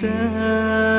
توبة.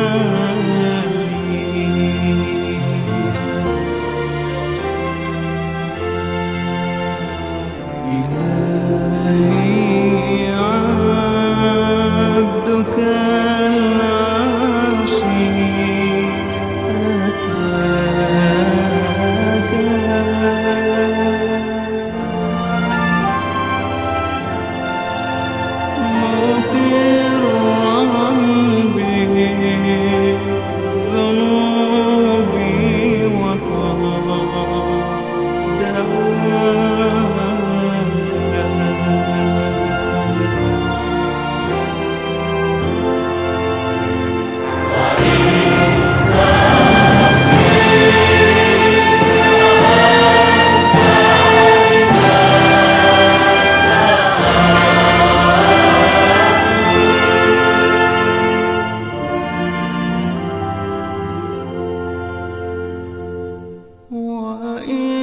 وإن